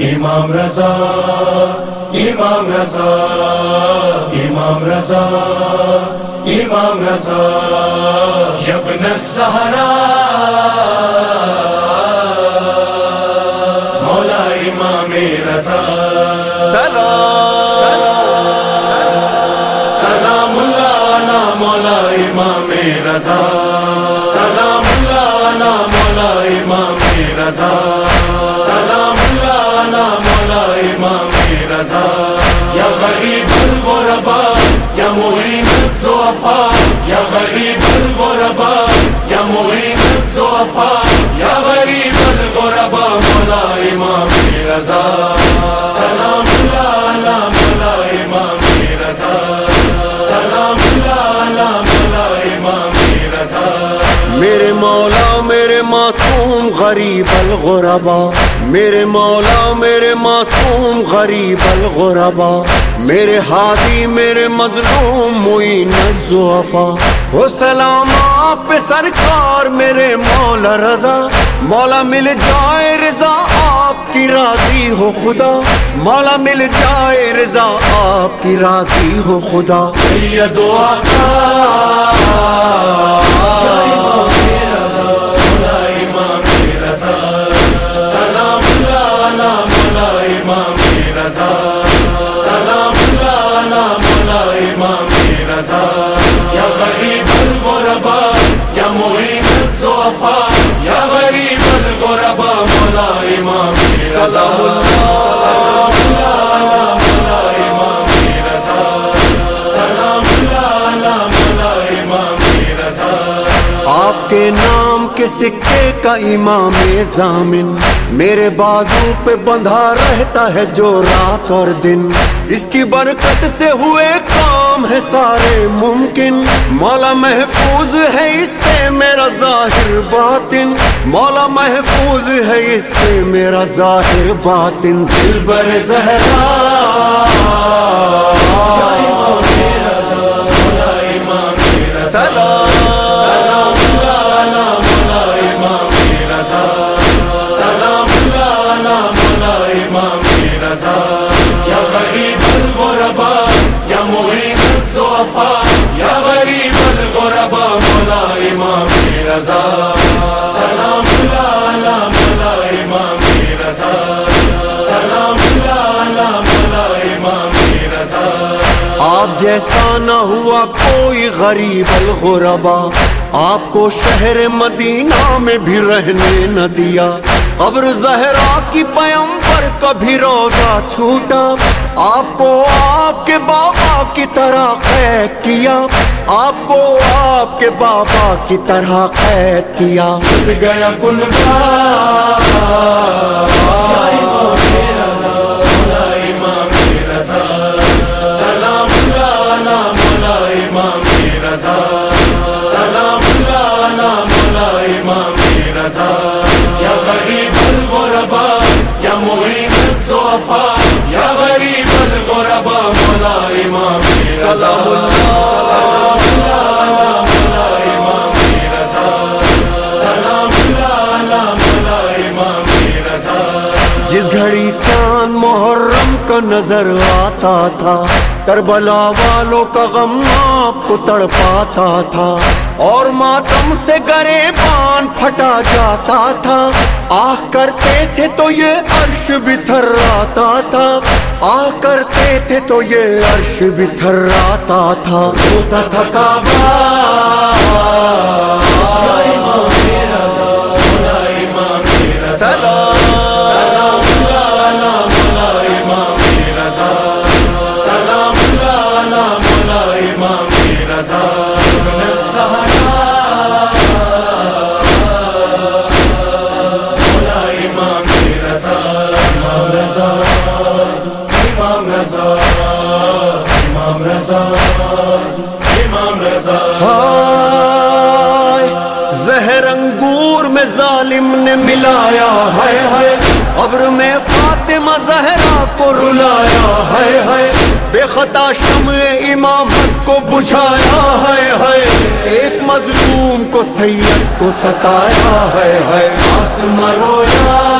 امام رضا امام رضا امام رضا امام رضا، یبن الزہرا، مولا امام رضا۔ سلام اللہ علی مولا امام رضا۔ سلام اللہ علی مولا امام رضا۔ رضا یا غریب الغرباء یا معین الضعفاء یا غریب الغرباء یا معین الضعفاء یا غریب الغرباء مولا امام رضا، سلام اللہ علی مولا امام رضا، سلام اللہ علی مولا امام رضا۔ میرے مولا، میرے معصوم غریب الغربا میرے مولا، میرے معصوم غریب الغربا، میرے ہادی، میرے مظلوم معین الزعفا ہو سلام آپ سرکار، میرے مولا رضا۔ مولا مل جائے رضا، آپ کی راضی ہو خدا۔ مولا مل جائے رضا، آپ کی راضی ہو خدا۔ سید و آپ کے نام کے سکے کا امام ضامن میرے بازو پہ بندھا رہتا ہے جو رات اور دن۔ اس کی برکت سے ہوئے کام ہے سارے ممکن۔ مولا محفوظ ہے اس سے میرا ظاہر باطن۔ مولا محفوظ ہے اس سے میرا ظاہر باطن۔ دل بر زہرا۔ رضا. سلام اللہ مولا امام رضا. سلام اللہ مولا امام رضا. آپ جیسا نہ ہوا کوئی غریب الغربا. آپ کو شہر مدینہ میں بھی رہنے نہ دیا. قبر زہرا کی پیمبر کبھی روزہ چھوٹا، آپ کو آپ کے بابا کی طرح قید کیا۔ آپ کو آپ کے بابا کی طرح قید کیا۔ گیا کن جس گھڑی چاند محرم کا نظر آتا تھا، کربلا والوں کا غم آپ کو تڑ پاتا تھا۔ اور ماتم سے گرے پان پھٹا جاتا تھا۔ آہ کرتے تھے تو یہ عرش بھی تھراتا تھا۔ آہ کرتے تھے تو یہ عرش بھی تھراتا تھا۔ روتا تھا کعبہ۔ امام رضا امام رضا امام رضا۔ ہائے، زہر انگور میں ظالم نے ملایا ہے ہے قبر میں فاطمہ زہرا کو رلایا ہے ہے بے خطا شمع امامت کو بجھایا ہے ہے ایک مظلوم کو سید کو ستایا ہے ہے آسماں رویا۔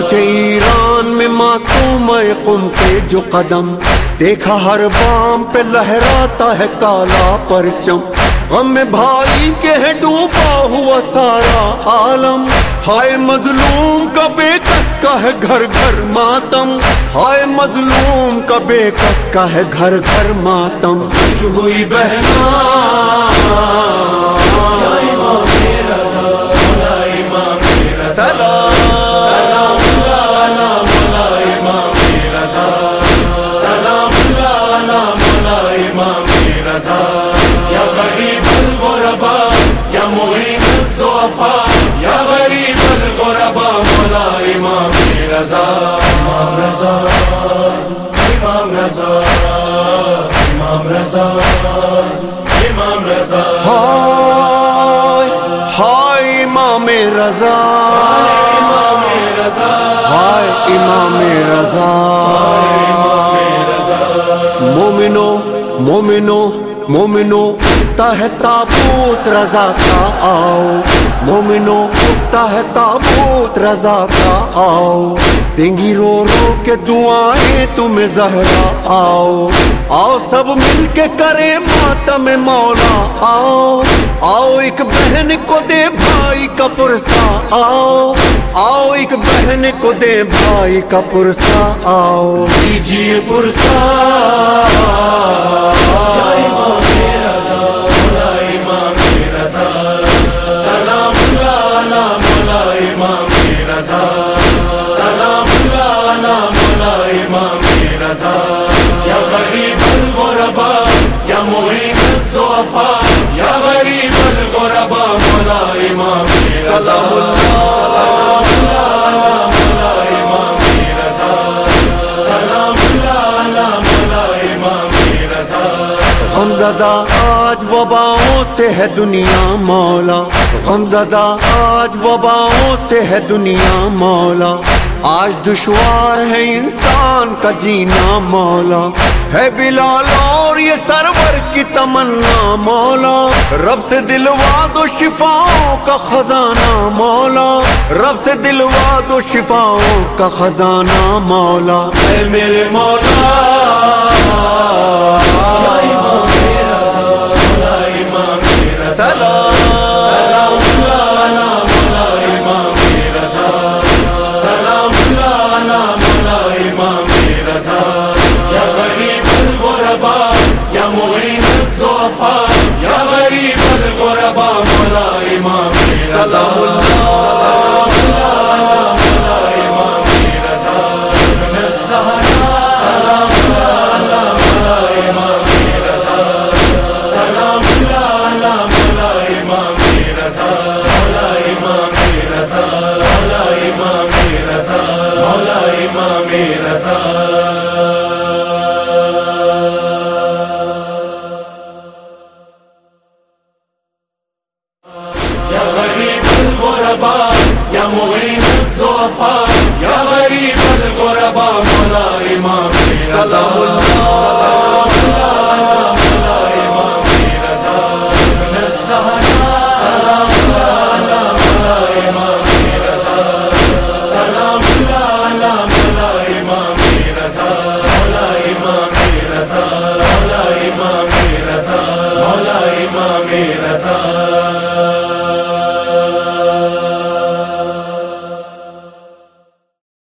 پہنچے ایران میں معصوم قم کے جو قدم۔ دیکھا ہر بام پہ لہراتا ہے کالا پرچم۔ غم میں بھائی کے ہے ڈوبا ہوا سارا عالم۔ ہائے مظلوم کا بے کس کا ہے گھر گھر ماتم۔ ہائے مظلوم کا بے کس کا ہے گھر گھر ماتم۔ خوش ہوئی بہنا۔ رضا یا غریب الغربا یا معین الضعفاء یا غریب الغربا مولا امام رضا امام رضا امام رضا امام رضا امام رضا. ہائے ہائے امام رضا۔ امام رضا۔ ہائے امام رضا۔ مومنو مومنو مومنو، اٹھتا ہے تابوت، رضا کا آؤ۔ مومنو، اٹھتا ہے تابوت، رضا کا آؤ۔ دینگی رو رو کے دعائیں تمہیں زہرا آؤ۔ آؤ سب مل کے کرے ماتم مولا، آؤ۔ آؤ ایک بہن کو دے بھائی کا پرسا آؤ آؤ ایک بہن کو دے بھائی کا پرسا آؤ۔ دیجیے پرسا۔ یا امام رضا مولا امام رضا غمزدہ آج وباؤں سے ہے دنیا مولا غمزدہ آج وباؤں سے ہے دنیا مولا آج دشوار ہے انسان کا جینا مولا ہے بلال اور یہ سرور کی تمنا مولا رب سے دلوا دو شفاؤں کا خزانہ مولا رب سے دلوا دو شفاؤں کا خزانہ مولا اے میرے مولا امام رضا یا غریب الغربا یا معین الزعفا یا غریب الغربا مولا امام غریب الغرباء